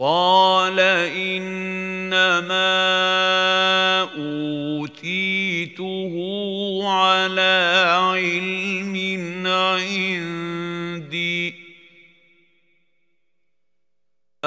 قال انما اوتيته على علم عندي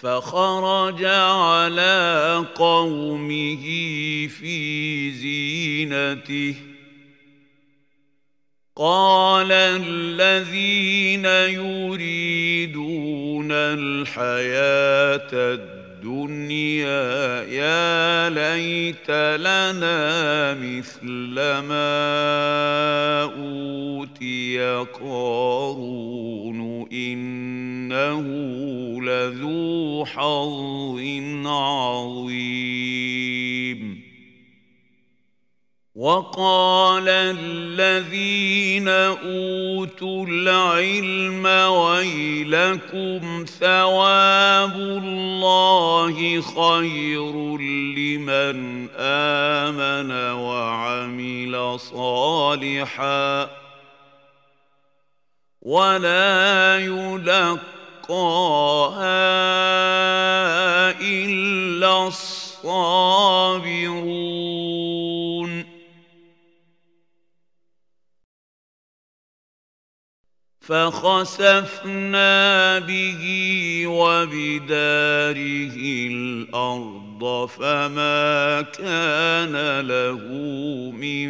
فخرج على قومه في زينته. قال الذين يريدون الحياة الدنيا يا ليت لنا مثل ما أوتي قارون إنه لذو حظ عظيم. وقال الذين أوتوا العلم ويلكم ثواب الله خير لمن آمن وعمل صالحا. ولا يلقاها إلا الصابرون. فخسفنا به وبداره الأرض فما كان له من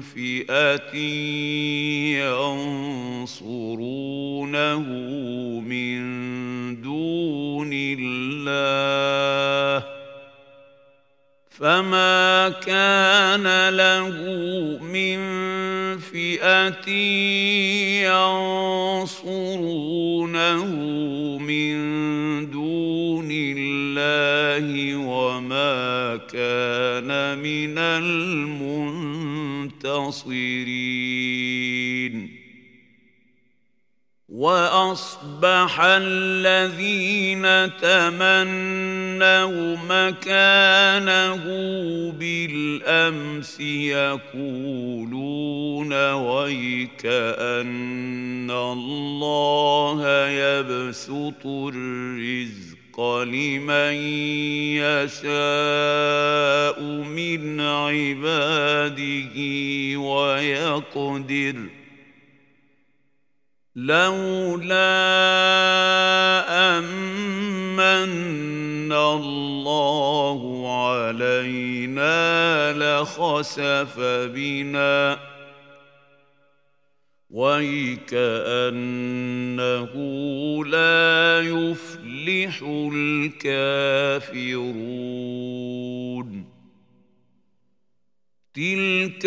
فئة ينصرونه. فما كان له من فئه ينصرونه من دون الله وما كان من المنتصرين وأصبح الذين تمنوا مكانه بالأمس يقولون ويك أن الله يبسط الرزق لمن يشاء من عباده ويقدر لولا أمن الله علينا لخسف بنا. ويكانه لا يفلح الكافرون. تلك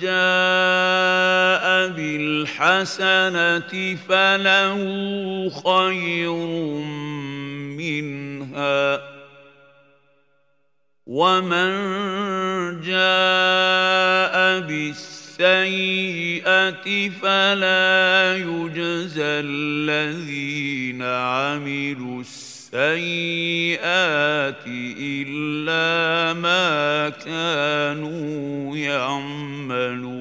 جاء بالحسنة فله خير منها ومن جاء بالسيئة فلا يجزى الذين عملوا السيئات إلا ما كانوا يعملون.